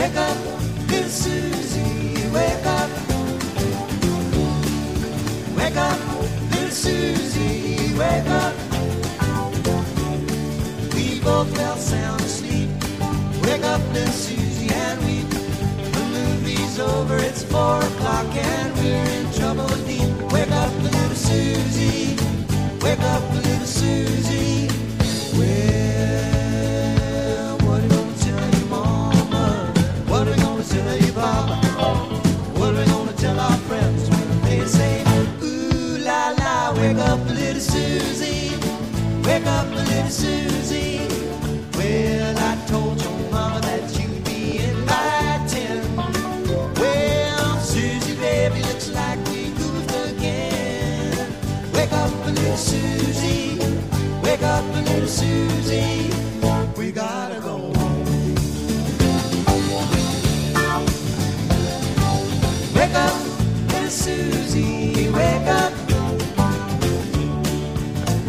Wake up, little Susie, wake up. Wake up, little Susie, wake up. We both fell sound asleep. Wake up, little Susie, and we. The movie's over, it's four o'clock, and we're in trouble. Wake up, little Susie, wake up, little Susie. Wake up, little Susie, wake up, little Susie. We gotta go. Wake up, little Susie, wake up.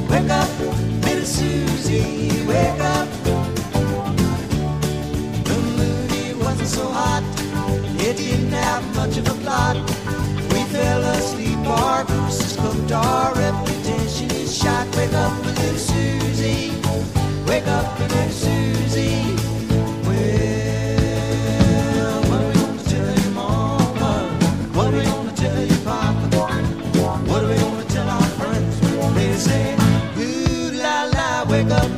Wake up, little Susie, wake up. The movie wasn't so hot, it didn't have much of a plot. Little Susie, wake up, little Susie. Well, what are we gonna tell your mama? What are we gonna tell your papa? What are we gonna tell our friends they say, Ooh la la, wake up,